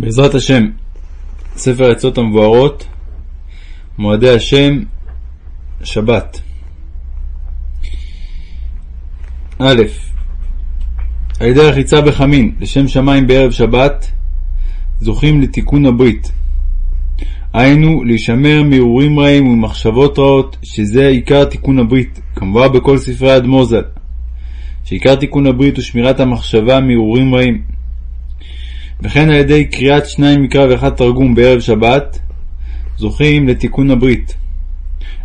בעזרת השם, ספר העצות המבוארות, מועדי השם, שבת. א. על ידי רחיצה בחמין לשם שמיים בערב שבת, זוכים לתיקון הברית. היינו, להישמר מהרהורים רעים וממחשבות רעות, שזה עיקר תיקון הברית, כמובן בכל ספרי האדמו"ר ז"ל, שעיקר תיקון הברית הוא שמירת המחשבה מהרהורים רעים. וכן על ידי קריאת שניים מקרא ואחד תרגום בערב שבת, זוכים לתיקון הברית.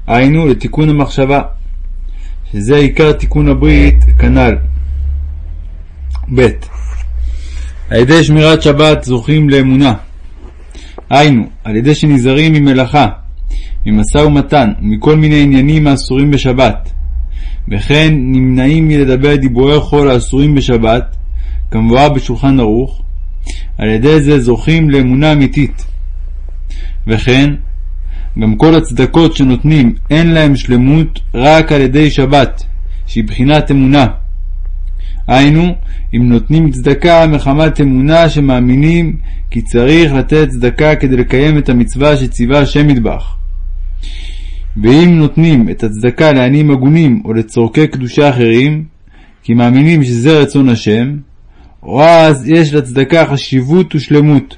היינו, לתיקון המחשבה, שזה עיקר תיקון הברית כנ"ל. ב. על ידי שמירת שבת זוכים לאמונה. היינו, על ידי שנזהרים ממלאכה, ממשא ומתן ומכל מיני עניינים האסורים בשבת, וכן נמנעים מלדבר דיבורי חול האסורים בשבת, כמבואר בשולחן ערוך, על ידי זה זוכים לאמונה אמיתית. וכן, גם כל הצדקות שנותנים אין להם שלמות רק על ידי שבת, שהיא בחינת אמונה. היינו, אם נותנים צדקה מחמת אמונה שמאמינים כי צריך לתת צדקה כדי לקיים את המצווה שציווה השם מטבח. ואם נותנים את הצדקה לעניים הגונים או לצורכי קדושה אחרים, כי מאמינים שזה רצון השם, או אז יש לצדקה חשיבות ושלמות.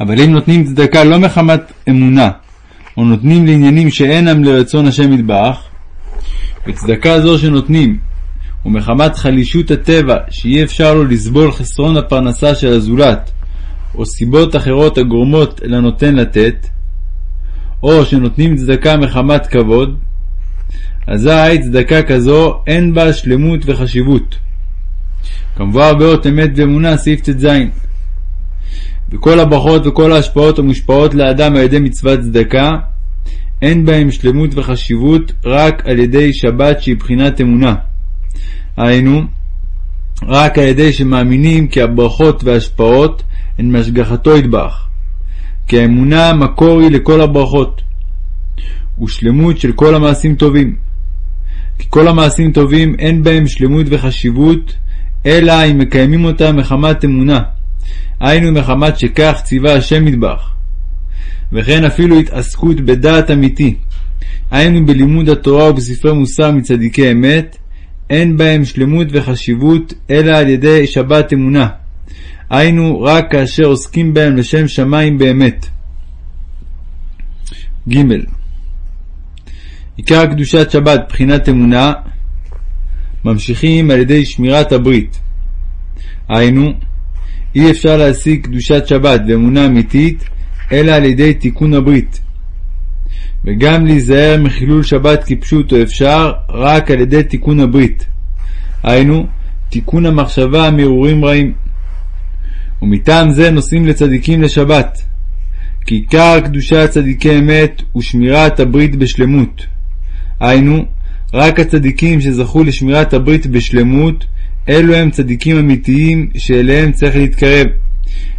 אבל אם נותנים צדקה לא מחמת אמונה, או נותנים לעניינים שאינם לרצון השם יתברך, וצדקה זו שנותנים, ומחמת חלישות הטבע שאי אפשר לו לסבול חסרון הפרנסה של הזולת, או סיבות אחרות הגורמות לנותן לתת, או שנותנים צדקה מחמת כבוד, אזי צדקה כזו אין בה שלמות וחשיבות. כמובן באות אמת ואמונה, סעיף ט"ז. וכל הברכות וכל ההשפעות המושפעות לאדם על ידי מצוות צדקה, אין בהם שלמות וחשיבות רק על ידי שבת שהיא בחינת אמונה. היינו, רק על ידי שמאמינים כי הברכות וההשפעות הן מהשגחתו ידבח. כי האמונה מקור היא לכל הברכות, ושלמות של כל המעשים טובים. כי כל המעשים טובים אין בהם שלמות וחשיבות, אלא אם מקיימים אותם מחמת אמונה, היינו מחמת שכך ציווה השם מטבח. וכן אפילו התעסקות בדעת אמיתי, היינו בלימוד התורה ובספרי מוסר מצדיקי אמת, אין בהם שלמות וחשיבות אלא על ידי שבת אמונה. היינו רק כאשר עוסקים בהם לשם שמיים באמת. ג. עיקר קדושת שבת בחינת אמונה ממשיכים על ידי שמירת הברית. היינו, אי אפשר להשיג קדושת שבת ואמונה אמיתית אלא על ידי תיקון הברית. וגם להיזהר מחילול שבת כפשוטו אפשר רק על ידי תיקון הברית. היינו, תיקון המחשבה מהרהורים רעים. ומטעם זה נוסעים לצדיקים לשבת. כי עיקר קדושת צדיקי אמת הוא שמירת הברית בשלמות. היינו, רק הצדיקים שזכו לשמירת הברית בשלמות, אלו הם צדיקים אמיתיים שאליהם צריך להתקרב,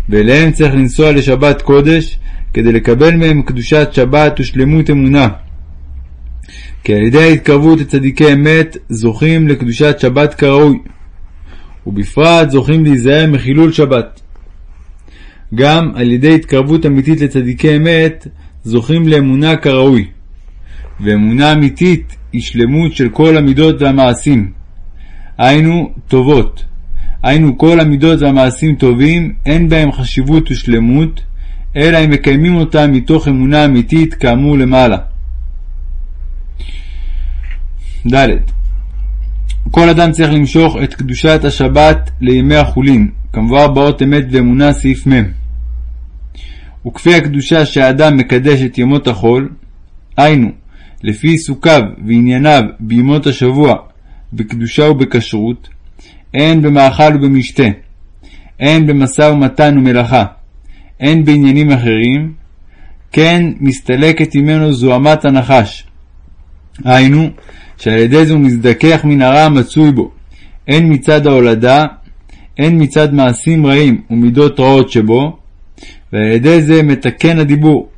ואליהם צריך לנסוע לשבת קודש, כדי לקבל מהם קדושת שבת ושלמות אמונה. כי על ידי ההתקרבות לצדיקי אמת זוכים לקדושת שבת כראוי, ובפרט זוכים להיזהר מחילול שבת. גם על ידי התקרבות אמיתית לצדיקי אמת זוכים לאמונה כראוי. ואמונה אמיתית היא שלמות של כל המידות והמעשים. היינו טובות. היינו כל המידות והמעשים טובים, אין בהם חשיבות ושלמות, אלא אם מקיימים אותם מתוך אמונה אמיתית כאמור למעלה. ד. כל אדם צריך למשוך את קדושת השבת לימי החולין, כמובן באות אמת ואמונה סעיף מ'. וכפי הקדושה שהאדם מקדש את ימות החול, היינו, לפי עיסוקיו וענייניו בימות השבוע, בקדושה ובכשרות, הן במאכל ובמשתה, הן במשא ומתן ומלאכה, הן בעניינים אחרים, כן מסתלקת ממנו זוהמת הנחש. היינו, שעל ידי זה הוא מזדכך מן הרע המצוי בו, הן מצד ההולדה, הן מצד מעשים רעים ומידות רעות שבו, ועל ידי זה מתקן הדיבור.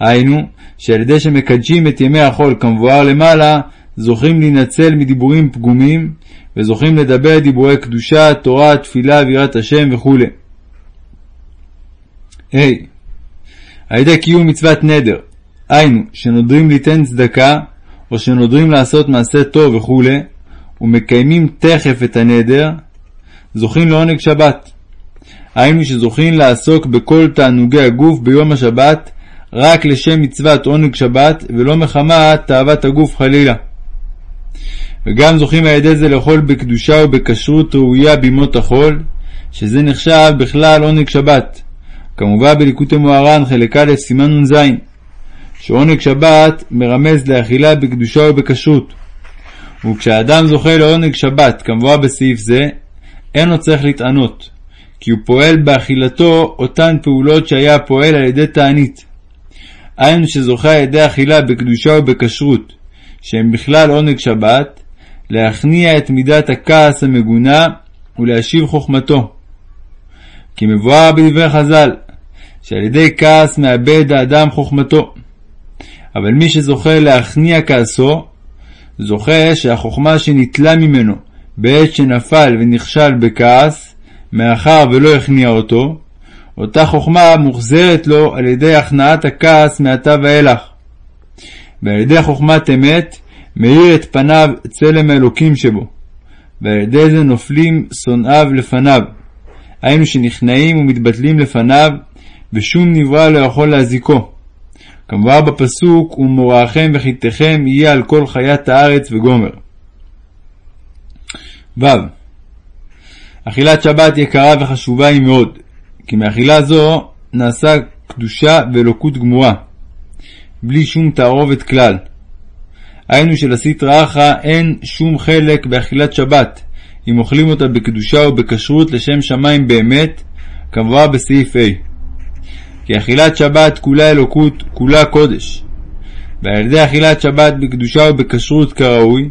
היינו, שעל ידי שמקדשים את ימי החול כמבואר למעלה, זוכים להינצל מדיבורים פגומים, וזוכים לדבר דיבורי קדושה, תורה, תפילה, ויראת השם וכו'. ה. על ידי קיום מצוות נדר, היינו, שנודרים ליתן צדקה, או שנודרים לעשות מעשה טוב וכו', ומקיימים תכף את הנדר, זוכים לעונג שבת. היינו שזוכים לעסוק בכל תענוגי הגוף ביום השבת, רק לשם מצוות עונג שבת, ולא מחמת תאוות הגוף חלילה. וגם זוכים על ידי זה לאכול בקדושה ובכשרות ראויה בימות החול, שזה נחשב בכלל עונג שבת. כמובן בליקוטי מוהר"ן חלק א' סימן נ"ז, שעונג שבת מרמז לאכילה בקדושה ובכשרות. וכשאדם זוכה לעונג שבת, כמובן בסעיף זה, אין לו צריך להתענות, כי הוא פועל באכילתו אותן פעולות שהיה פועל על ידי תענית. היינו שזוכה על ידי אכילה בקדושה ובכשרות, שהם בכלל עונג שבת, להכניע את מידת הכעס המגונה ולהשיב חוכמתו. כי מבואר בדברי חז"ל, שעל ידי כעס מאבד האדם חוכמתו. אבל מי שזוכה להכניע כעסו, זוכה שהחוכמה שניטלה ממנו בעת שנפל ונכשל בכעס, מאחר ולא הכניע אותו, אותה חוכמה מוחזרת לו על ידי הכנעת הכעס מעתה ואילך. ועל ידי חוכמת אמת מאיר את פניו צלם האלוקים שבו, ועל ידי זה נופלים שונאיו לפניו, היינו שנכנעים ומתבטלים לפניו, ושום נברא לא יכול להזיקו. כמובן בפסוק, ומוראכם וחיתכם יהיה על כל חיית הארץ וגומר. ו. אכילת שבת יקרה וחשובה היא מאוד, כי מאכילה זו נעשה קדושה ואלוקות גמורה, בלי שום תערובת כלל. היינו שלסטרא אחרא אין שום חלק באכילת שבת, אם אוכלים אותה בקדושה ובכשרות לשם שמיים באמת, כמובן בסעיף ה'. כי אכילת שבת כולה אלוקות, כולה קודש. ועל ידי אכילת שבת בקדושה ובכשרות כראוי,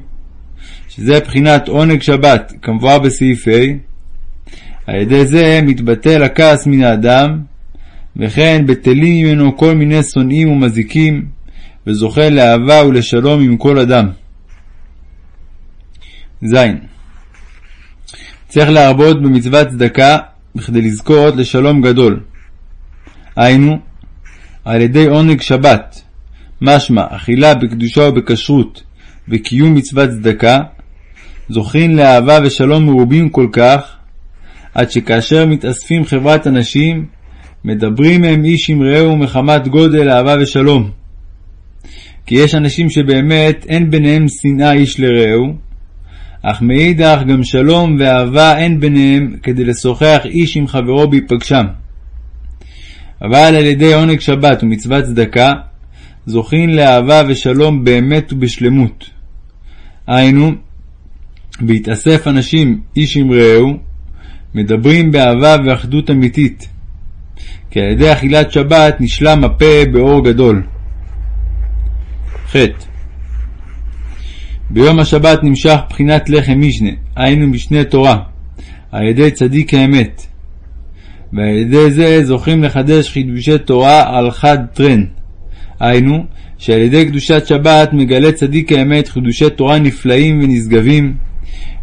שזה בחינת עונג שבת, כמבואר בסעיף ה', על ידי זה מתבטל הכעס מן האדם, וכן בטלים ממנו כל מיני שונאים ומזיקים, וזוכה לאהבה ולשלום עם כל אדם. ז. צריך להרבות במצוות צדקה בכדי לזכות לשלום גדול. היינו, על ידי עונג שבת, משמע אכילה בקדושה ובכשרות וקיום מצוות צדקה, זוכין לאהבה ושלום מרובים כל כך, עד שכאשר מתאספים חברת אנשים, מדברים הם איש עם רעהו מחמת גודל אהבה ושלום. כי יש אנשים שבאמת אין ביניהם שנאה איש לרעהו, אך מאידך גם שלום ואהבה אין ביניהם כדי לשוחח איש עם חברו בהיפגשם. אבל על ידי עונג שבת ומצוות צדקה, זוכין לאהבה ושלום באמת ובשלמות. היינו, בהתאסף אנשים איש עם רעהו, מדברים באהבה ואחדות אמיתית, כי על ידי אכילת שבת נשלם הפה באור גדול. ח. ביום השבת נמשך בחינת לחם משנה, היינו משנה תורה, על ידי צדיק האמת. ועל ידי זה זוכים לחדש חידושי תורה על חד טרן. היינו, שעל ידי קדושת שבת מגלה צדיק האמת חידושי תורה נפלאים ונשגבים,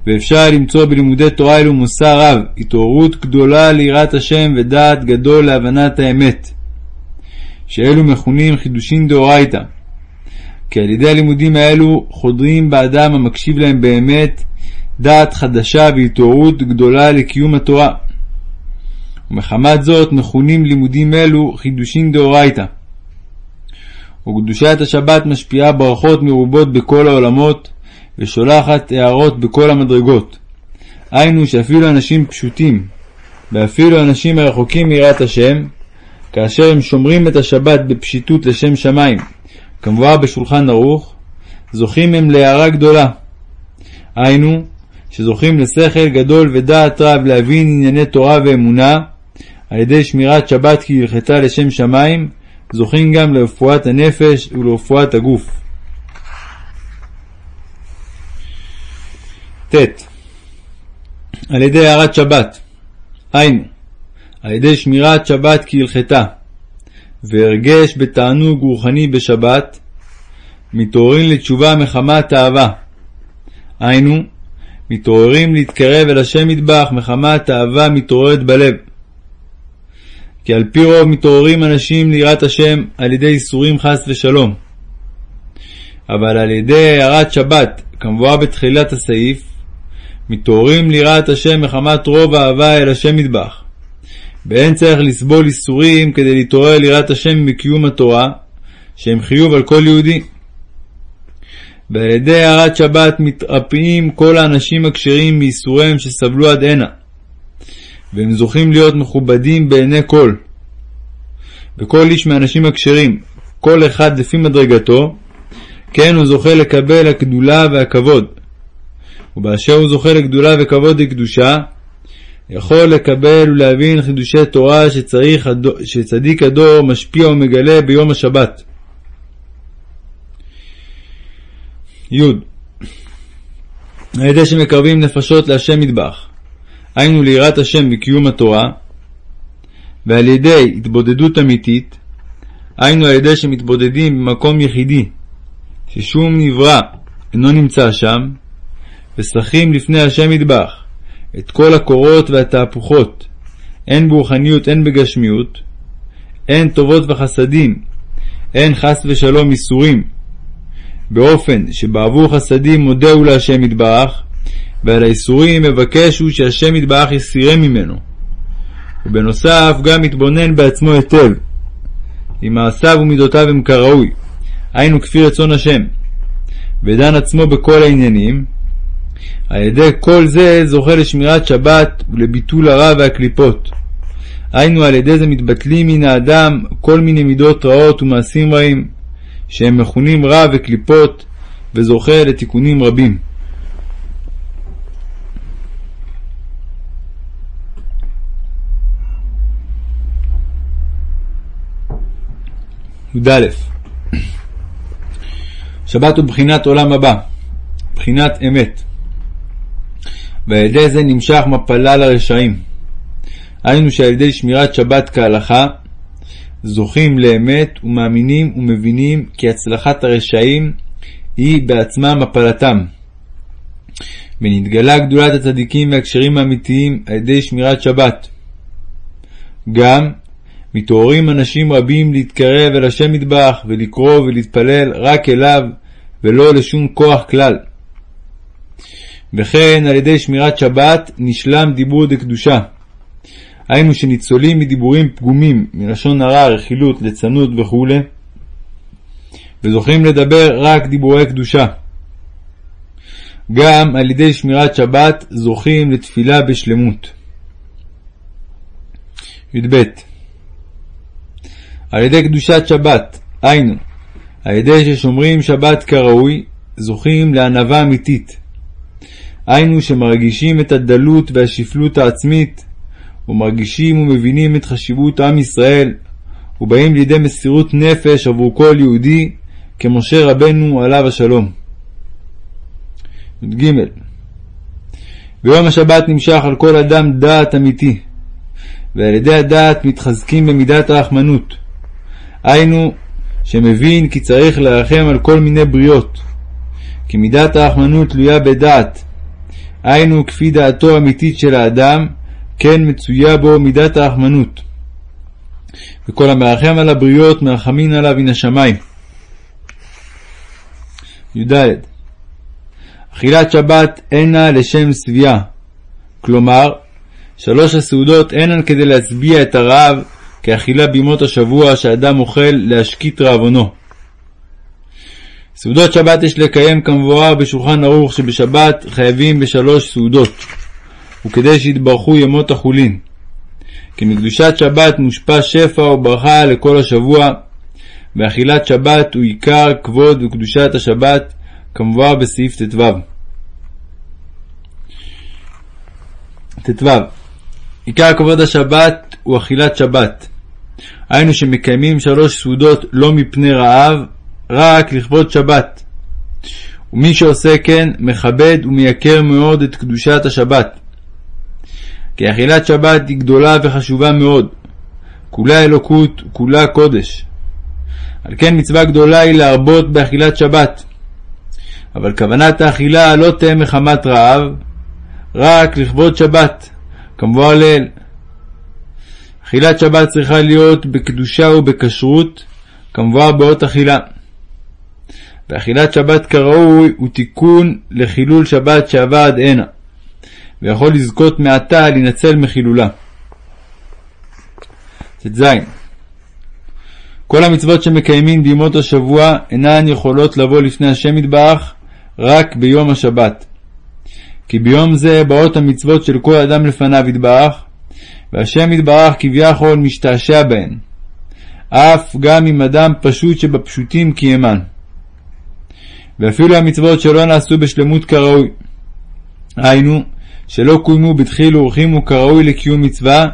ואפשר למצוא בלימודי תורה אלו מוסר רב, התעוררות גדולה ליראת השם ודעת גדול להבנת האמת, שאלו מכונים חידושין דאורייתא. כי על ידי הלימודים האלו חודרים באדם המקשיב להם באמת דעת חדשה והתעוררות גדולה לקיום התורה. ומחמת זאת מכונים לימודים אלו חידושין דאורייתא. וקדושת השבת משפיעה ברכות מרובות בכל העולמות, ושולחת הערות בכל המדרגות. היינו שאפילו אנשים פשוטים, ואפילו אנשים הרחוקים מיראת השם, כאשר הם שומרים את השבת בפשיטות לשם שמיים, כמובן בשולחן ערוך, זוכים הם להערה גדולה. היינו, שזוכים לשכל גדול ודעת רב להבין ענייני תורה ואמונה, על ידי שמירת שבת כהלכתה לשם שמיים, זוכים גם לרפואת הנפש ולרפואת הגוף. ט. על ידי הערת שבת, היינו, על ידי שמירת שבת כהלכתה, והרגש בתענוג רוחני בשבת, מתעוררים לתשובה מחמת אהבה. היינו, מתעוררים להתקרב אל השם מטבח מחמת אהבה מתעוררת בלב. כי על פי רוב מתעוררים אנשים ליראת השם על ידי איסורים חס ושלום. אבל על ידי הערת שבת, כמבואר בתחילת הסעיף, מתעוררים ליראת השם מחמת רוב אהבה אל השם מטבח. ואין צריך לסבול איסורים כדי להתעורר ליראת השם מקיום התורה, שהם חיוב על כל יהודי. ועל ידי הערת שבת מתרפאים כל האנשים הכשרים מייסוריהם שסבלו עד הנה, והם זוכים להיות מכובדים בעיני כל. וכל איש מהאנשים הכשרים, כל אחד לפי מדרגתו, כן הוא זוכה לקבל הגדולה והכבוד. ובאשר הוא זוכה לגדולה וכבוד לקדושה, יכול לקבל ולהבין חידושי תורה שצריך, שצדיק הדור משפיע ומגלה ביום השבת. י. על ידי שמקרבים נפשות להשם מטבח, היינו ליראת השם וקיום התורה, ועל ידי התבודדות אמיתית, היינו על ידי שמתבודדים במקום יחידי, ששום נברא אינו נמצא שם, ושחים לפני השם מטבח את כל הקורות והתהפוכות, הן ברוחניות הן בגשמיות, הן טובות וחסדים, הן חס ושלום איסורים, באופן שבעבור חסדים מודהו להשם יתברך, ועל האיסורים מבקשו שהשם יתברך יסירם ממנו. ובנוסף גם מתבונן בעצמו היטב, אם מעשיו ומידותיו הם כראוי, היינו כפי רצון השם, ודן עצמו בכל העניינים, על ידי כל זה זוכה לשמירת שבת ולביטול הרע והקליפות. היינו על ידי זה מתבטלים מן האדם כל מיני מידות רעות ומעשים רעים, שהם מכונים רע וקליפות, וזוכה לתיקונים רבים. י"א שבת הוא בחינת עולם הבא, בחינת אמת. ועל ידי זה נמשך מפלה לרשעים. היינו שעל ידי שמירת שבת כהלכה, זוכים לאמת ומאמינים ומבינים כי הצלחת הרשעים היא בעצמה מפלתם. ונתגלה גדולת הצדיקים והקשרים האמיתיים על ידי שמירת שבת. גם מתעוררים אנשים רבים להתקרב אל השם מטבח ולקרוא ולהתפלל רק אליו ולא לשום כוח כלל. וכן על ידי שמירת שבת נשלם דיבור דקדושה. היינו שניצולים מדיבורים פגומים, מלשון הרע, רכילות, ליצנות וכו', וזוכים לדבר רק דיבורי קדושה. גם על ידי שמירת שבת זוכים לתפילה בשלמות. י"ב על ידי קדושת שבת, היינו, על ידי ששומרים שבת כראוי, זוכים לענווה אמיתית. היינו שמרגישים את הדלות והשפלות העצמית, ומרגישים ומבינים את חשיבות עם ישראל, ובאים לידי מסירות נפש עבור כל יהודי, כמשה רבנו עליו השלום. י"ג ביום השבת נמשך על כל אדם דעת אמיתי, ועל ידי הדעת מתחזקים במידת הרחמנות. היינו, שמבין כי צריך לרחם על כל מיני בריות, כי מידת הרחמנות תלויה בדעת, היינו כפי דעתו האמיתית של האדם, כן מצויה בו מידת הרחמנות. וכל המרחם על הבריות מרחמין עליו מן השמיים. י"ד אכילת שבת אינה לשם שביעה, כלומר, שלוש הסעודות אינן כדי להשביע את הרעב כאכילה בימות השבוע שאדם אוכל להשקיט רעבונו. סעודות שבת יש לקיים כמבואר בשולחן ערוך שבשבת חייבים בשלוש סעודות, וכדי שיתברכו ימות החולין. כי מקדושת שבת מושפע שפע וברכה לכל השבוע, ואכילת שבת הוא עיקר כבוד וקדושת השבת, כמבואר בסעיף ט"ו. ט"ו עיקר כבוד השבת הוא אכילת שבת. היינו שמקיימים שלוש סעודות לא מפני רעב, רק לכבוד שבת. ומי שעושה כן, מכבד ומייקר מאוד את קדושת השבת. כי אכילת שבת היא גדולה וחשובה מאוד, כולה אלוקות, כולה קודש. על כן מצווה גדולה היא להרבות באכילת שבת. אבל כוונת האכילה לא תהיה מחמת רעב, רק לכבוד שבת, כמבואר לעיל. אכילת שבת צריכה להיות בקדושה ובכשרות, כמובן באות אכילה. ואכילת שבת כראוי הוא תיקון לחילול שבת שעבר עד הנה, ויכול לזכות מעתה להינצל מחילולה. ט"ז כל המצוות שמקיימים בימות השבוע אינן יכולות לבוא לפני השם יתברך רק ביום השבת. כי ביום זה באות המצוות של כל אדם לפניו יתברך, והשם יתברך כביכול משתעשע בהן, אף גם אם אדם פשוט שבפשוטים קיימן. ואפילו המצוות שלא נעשו בשלמות כראוי, היינו, שלא קוימו בדחיל ורחימו כראוי לקיום מצווה,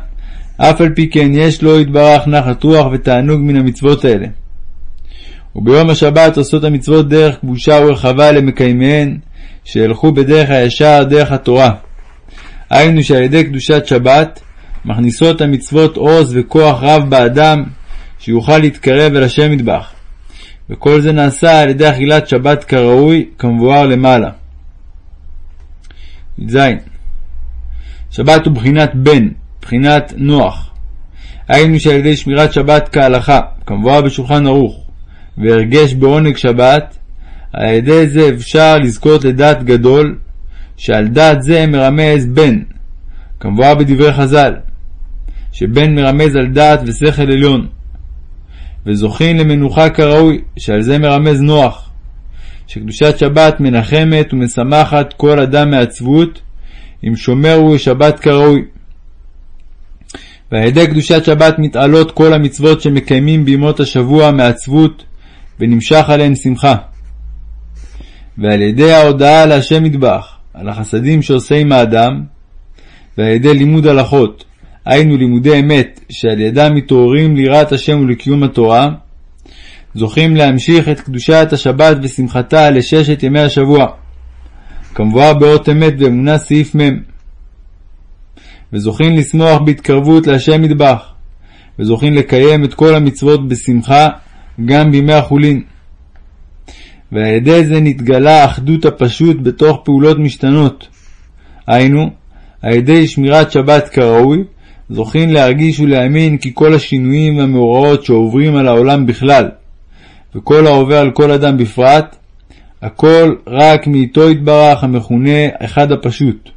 אף על פי כן יש לו יתברך נחת רוח ותענוג מן המצוות האלה. וביום השבת עושות המצוות דרך כבושה ורחבה למקיימיהן, שילכו בדרך הישר דרך התורה. היינו שעל ידי קדושת שבת מכניסות המצוות עוז וכוח רב באדם, שיוכל להתקרב אל השם מטבח. וכל זה נעשה על ידי אכילת שבת כראוי, כמבואר למעלה. י"ז שבת הוא בחינת בן, בחינת נוח. היינו שעל ידי שמירת שבת כהלכה, כמבואר בשולחן ערוך, והרגש בעונג שבת, על ידי זה אפשר לזכות לדעת גדול, שעל דעת זה מרמז בן, כמבואר בדברי חז"ל, שבן מרמז על דעת ושכל עליון, וזוכין למנוחה כראוי, שעל זה מרמז נוח, שקדושת שבת מנחמת ומשמחת כל אדם מעצבות, אם שומר הוא שבת כראוי. ועל ידי קדושת שבת מתעלות כל המצוות שמקיימים בימות השבוע מעצבות, ונמשך עליהן שמחה. ועל ידי ההודעה להשם מטבח, על החסדים שעושה עם האדם, ועל ידי לימוד הלכות, היינו לימודי אמת, שעל ידם מתעוררים ליראת השם ולקיום התורה, זוכים להמשיך את קדושת השבת ושמחתה לששת ימי השבוע, כמבואר באות אמת ואמונה סעיף מ', וזוכים לשמוח בהתקרבות להשם מטבח, וזוכים לקיים את כל המצוות בשמחה גם בימי החולין. ועל ידי זה נתגלה האחדות הפשוט בתוך פעולות משתנות. היינו, על ידי שמירת שבת כראוי, זוכים להרגיש ולהאמין כי כל השינויים והמאורעות שעוברים על העולם בכלל, וכל העובר על כל אדם בפרט, הכל רק מאיתו יתברך המכונה אחד הפשוט.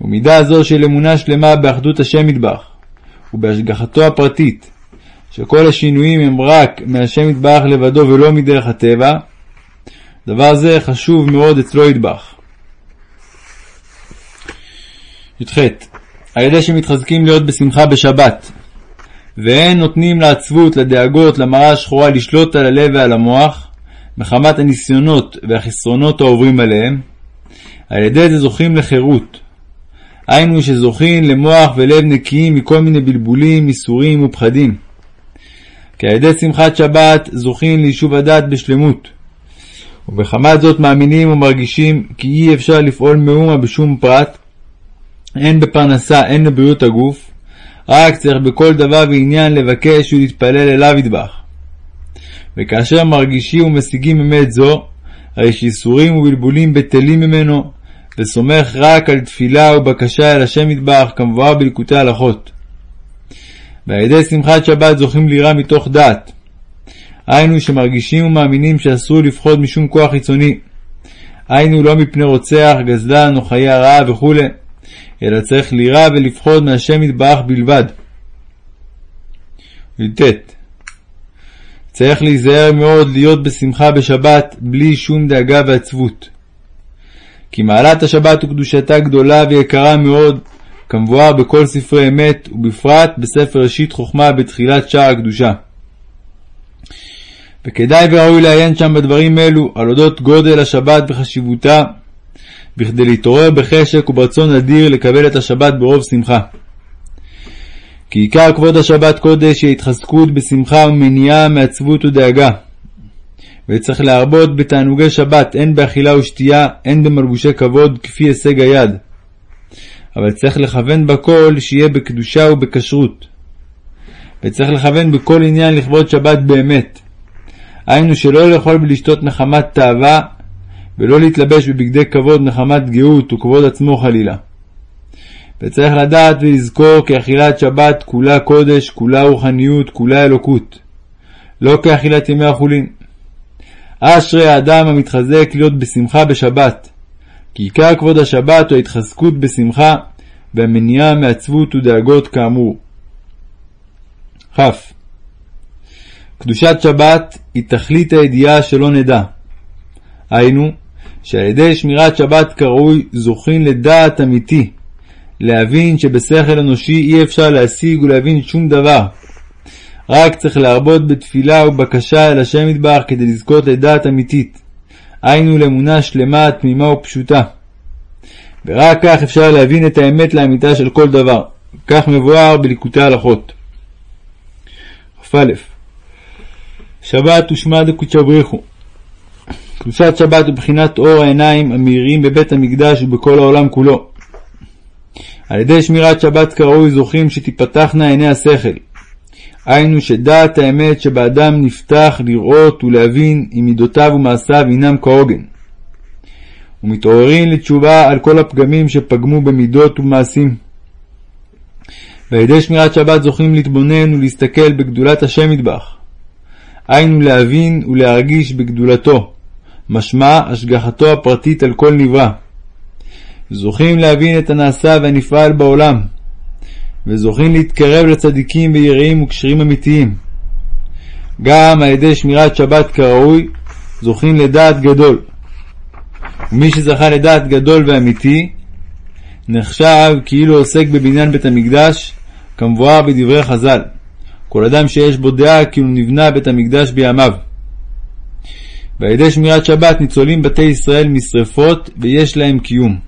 ומידה זו של אמונה שלמה באחדות השם יתברך, ובהשגחתו הפרטית, שכל השינויים הם רק מהשם יתברך לבדו ולא מדרך הטבע, דבר זה חשוב מאוד אצלו יתברך. י"ח על ידי שמתחזקים להיות בשמחה בשבת, ואין נותנים לעצבות, לדאגות, למראה השחורה לשלוט על הלב ועל המוח, מחמת הניסיונות והחסרונות העוברים עליהם, על ידי זה זוכים לחירות. היינו שזוכים למוח ולב נקיים מכל מיני בלבולים, איסורים ופחדים. כי על ידי שמחת שבת זוכים ליישוב הדעת בשלמות. ובחמת זאת מאמינים ומרגישים כי אי אפשר לפעול מאומה בשום פרט, הן בפרנסה, הן בבריאות הגוף, רק צריך בכל דבר ועניין לבקש ולהתפלל אליו ידבח. וכאשר מרגישים ומשיגים אמת זו, הרי שאיסורים ובלבולים בטלים ממנו, וסומך רק על תפילה ובקשה אל השם ידבח, כמבואר בליקוטי הלכות. ועל ידי שמחת שבת זוכים לירה מתוך דעת. היינו שמרגישים ומאמינים שאסור לפחוד משום כוח חיצוני. היינו לא מפני רוצח, גזלן או חיי הרעה וכו', אלא צריך לירה ולפחוד מהשם יתברך בלבד. י"ט צריך להיזהר מאוד להיות בשמחה בשבת בלי שום דאגה ועצבות. כי מעלת השבת וקדושתה גדולה ויקרה מאוד, כמבואר בכל ספרי אמת, ובפרט בספר ראשית חוכמה בתחילת שער הקדושה. וכדאי וראוי לעיין שם בדברים אלו, על אודות גודל השבת וחשיבותה, בכדי להתעורר בחשק וברצון אדיר לקבל את השבת ברוב שמחה. כי עיקר כבוד השבת קודש היא התחזקות בשמחה ומניעה מעצבות ודאגה. וצריך להרבות בתענוגי שבת, הן באכילה ושתייה, הן במלבושי כבוד, כפי הישג היד. אבל צריך לכוון בכל שיהיה בקדושה ובכשרות. וצריך לכוון בכל עניין לכבוד שבת באמת. היינו שלא לאכול ולשתות מחמת תאווה, ולא להתלבש בבגדי כבוד מחמת גאות וכבוד עצמו חלילה. וצריך לדעת ולזכור כי אכילת שבת כולה קודש, כולה רוחניות, כולה אלוקות. לא כאכילת ימי החולין. אשרי האדם המתחזק להיות בשמחה בשבת, כי עיקר כבוד השבת הוא ההתחזקות בשמחה והמניעה מעצבות ודאגות כאמור. כ. קדושת שבת היא תכלית הידיעה שלא נדע. היינו, שעל ידי שמירת שבת כראוי זוכים לדעת אמיתי, להבין שבשכל אנושי אי אפשר להשיג ולהבין שום דבר. רק צריך להרבות בתפילה ובקשה אל השם יתברך כדי לזכות לדעת אמיתית, היינו לאמונה שלמה, תמימה ופשוטה. ורק כך אפשר להבין את האמת לאמיתה של כל דבר. כך מבואר בליקוטי הלכות. כ"א שבת ושמע דקודשא בריחו קדושת שבת ובחינת אור העיניים המאירים בבית המקדש ובכל העולם כולו. על ידי שמירת שבת כראוי זוכים שתיפתחנה עיני השכל. היינו שדעת האמת שבאדם נפתח לראות ולהבין אם מידותיו ומעשיו הינם כהוגן. ומתעוררים לתשובה על כל הפגמים שפגמו במידות ומעשים. ועל ידי שמירת שבת זוכים להתבונן ולהסתכל בגדולת השם מטבח. היינו להבין ולהרגיש בגדולתו, משמע השגחתו הפרטית על כל נברא. זוכים להבין את הנעשה והנפעל בעולם, וזוכים להתקרב לצדיקים ויראים וכשרים אמיתיים. גם על ידי שמירת שבת כראוי, זוכים לדעת גדול. ומי שזכה לדעת גדול ואמיתי, נחשב כאילו עוסק בבניין בית המקדש, כמבואר בדברי חז"ל. כל אדם שיש בו דעה כאילו נבנה בית המקדש בימיו. ועל ידי שמירת שבת ניצולים בתי ישראל משרפות ויש להם קיום.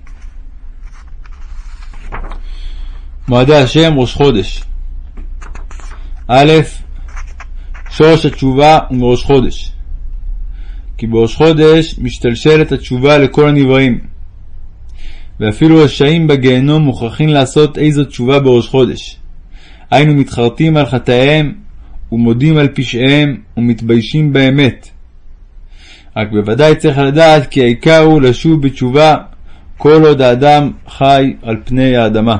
מועדי השם ראש חודש א. שורש התשובה הוא מראש חודש כי בראש חודש משתלשלת התשובה לכל הנבראים ואפילו רשעים בגיהנום מוכרחים לעשות איזו תשובה בראש חודש היינו מתחרטים על חטאיהם ומודים על פשעיהם ומתביישים באמת רק בוודאי צריך לדעת כי העיקר הוא לשוב בתשובה כל עוד האדם חי על פני האדמה.